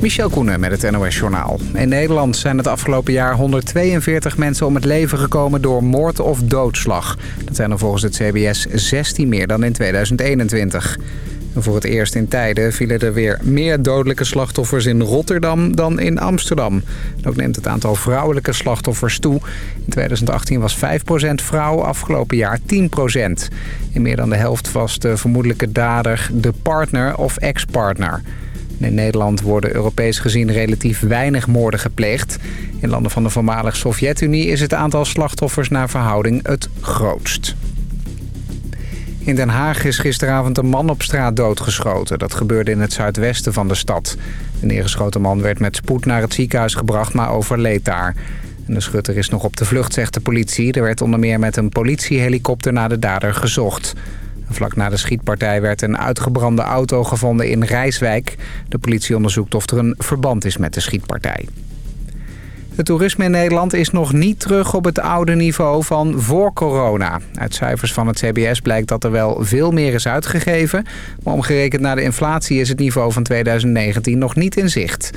Michel Koenen met het NOS-journaal. In Nederland zijn het afgelopen jaar 142 mensen om het leven gekomen door moord of doodslag. Dat zijn er volgens het CBS 16 meer dan in 2021. Voor het eerst in tijden vielen er weer meer dodelijke slachtoffers in Rotterdam dan in Amsterdam. ook neemt het aantal vrouwelijke slachtoffers toe. In 2018 was 5% vrouw, afgelopen jaar 10%. In meer dan de helft was de vermoedelijke dader de partner of ex-partner. In Nederland worden Europees gezien relatief weinig moorden gepleegd. In landen van de voormalige Sovjet-Unie is het aantal slachtoffers naar verhouding het grootst. In Den Haag is gisteravond een man op straat doodgeschoten. Dat gebeurde in het zuidwesten van de stad. De neergeschoten man werd met spoed naar het ziekenhuis gebracht, maar overleed daar. De schutter is nog op de vlucht, zegt de politie. Er werd onder meer met een politiehelikopter naar de dader gezocht. Vlak na de schietpartij werd een uitgebrande auto gevonden in Rijswijk. De politie onderzoekt of er een verband is met de schietpartij. Het toerisme in Nederland is nog niet terug op het oude niveau van voor corona. Uit cijfers van het CBS blijkt dat er wel veel meer is uitgegeven... maar omgerekend naar de inflatie is het niveau van 2019 nog niet in zicht.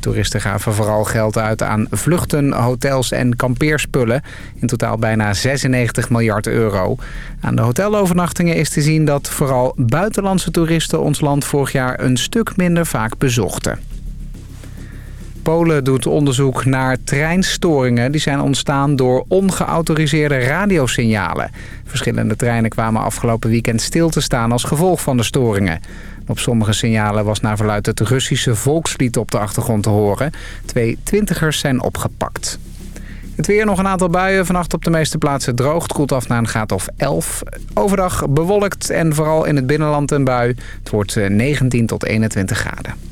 Toeristen gaven vooral geld uit aan vluchten, hotels en kampeerspullen. In totaal bijna 96 miljard euro. Aan de hotelovernachtingen is te zien dat vooral buitenlandse toeristen ons land vorig jaar een stuk minder vaak bezochten. Polen doet onderzoek naar treinstoringen die zijn ontstaan door ongeautoriseerde radiosignalen. Verschillende treinen kwamen afgelopen weekend stil te staan als gevolg van de storingen. Op sommige signalen was naar verluidt het Russische volkslied op de achtergrond te horen. Twee twintigers zijn opgepakt. Het weer nog een aantal buien. Vannacht op de meeste plaatsen droog. Koelt af naar een graad of 11. Overdag bewolkt en vooral in het binnenland een bui. Het wordt 19 eh, tot 21 graden.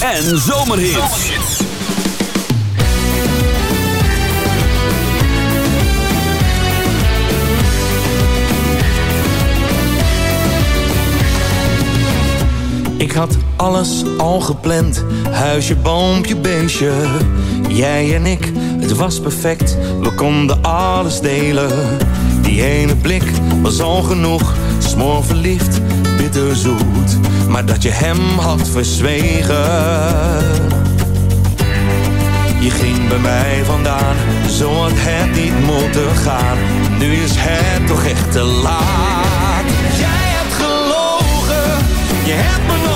En zomerhits. Ik had alles al gepland, huisje, boompje, beestje. Jij en ik, het was perfect, we konden alles delen. Die ene blik was al genoeg, smoor verliefd, maar dat je hem had verzwegen. Je ging bij mij vandaan, zo had het niet moeten gaan. Nu is het toch echt te laat. Jij hebt gelogen, je hebt me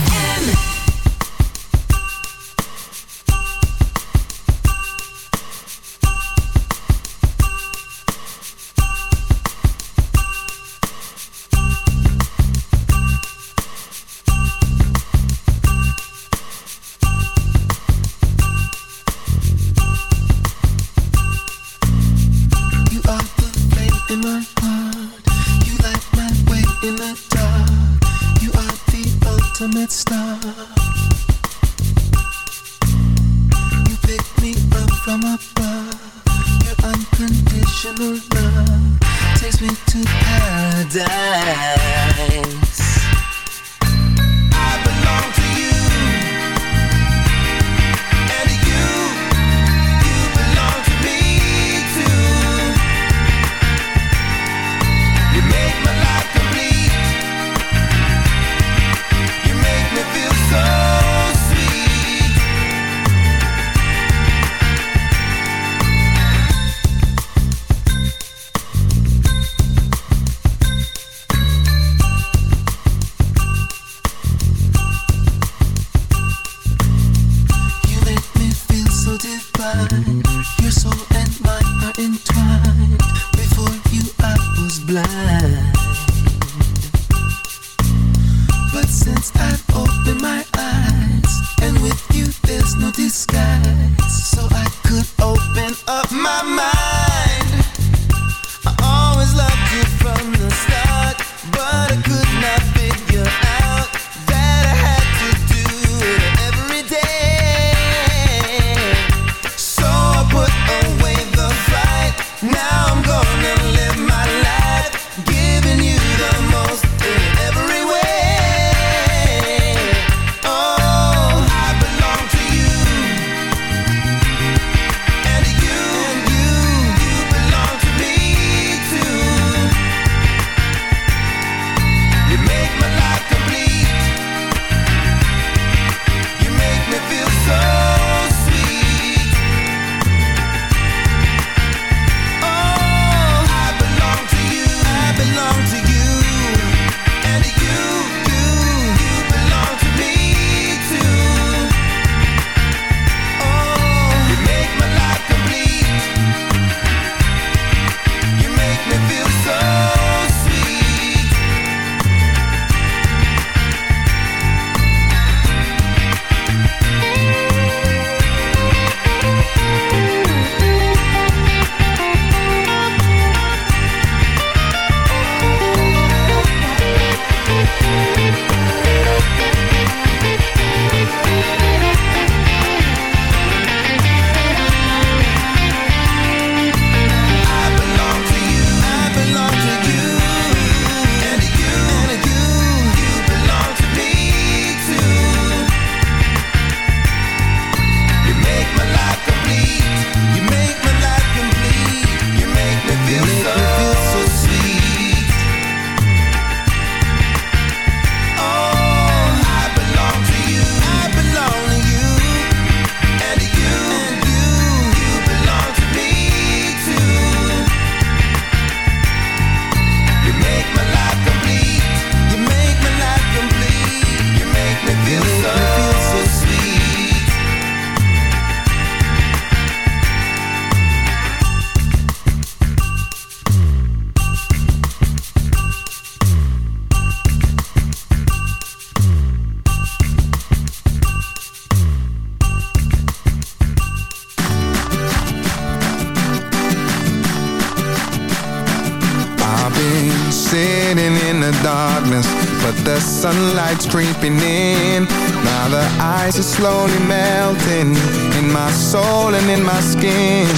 again.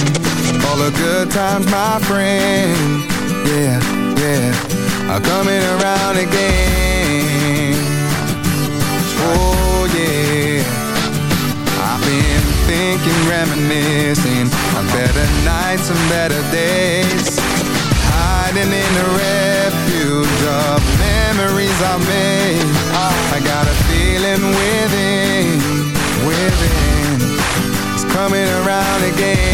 All the good times, my friend. Yeah, yeah. Are coming around again. Oh, yeah. I've been thinking, reminiscing On better nights and better days. Hiding in the refuge of memories I made. I got a feeling within, within coming around again.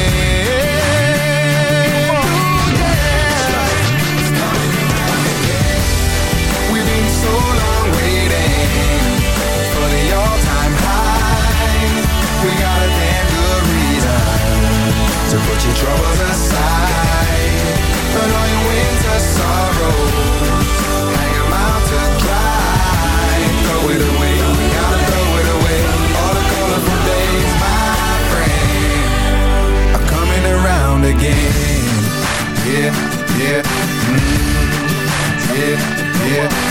To put your troubles aside. Put all your winter sorrows Hang them out to dry Throw it away, we gotta throw it away All the colorful days, my friend Are coming around again. Yeah, yeah, mm, yeah, yeah.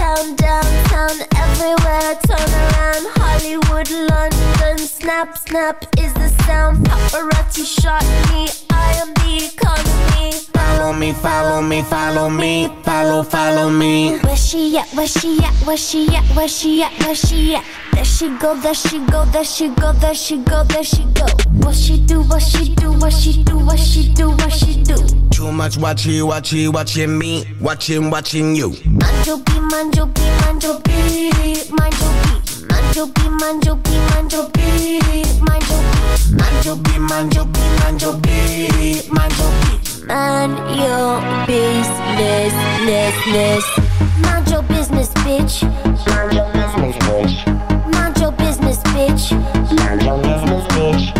Uptown, downtown, everywhere. Turn around. Hollywood, London. Snap, snap is the sound. Paparazzi shot me. I am the economy. Follow me, follow me, follow me, follow, follow me. Where she at? Where she at? Where she at? Where she at? Where she at? There she go, there she go, there she go, there she go, there she go. What she do? What she do? What she do? What she do? What she do? Too much watching, watching, watching me, watching, watching you. Manjo B, Manjo B, Manjo B, Manjo B. Manjo B, Manjo B, Manjo B, Manjo B. Manjo B, manjo B, manjo B, manjo B. Man your business, less, less. Mind your business, bitch. Mind your business, bitch. Mind your business, bitch. Mind your business, bitch.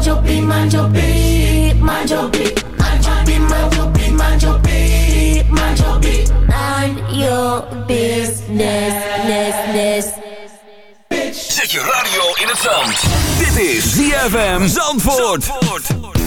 Manjo B, manjo B, manjo B. Manjo B, manjo B, manjo B, manjo B. Man your business, less, less. Zet je radio in het zand. Dit is ZFM Zandvoort. Everybody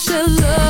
should love.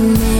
me.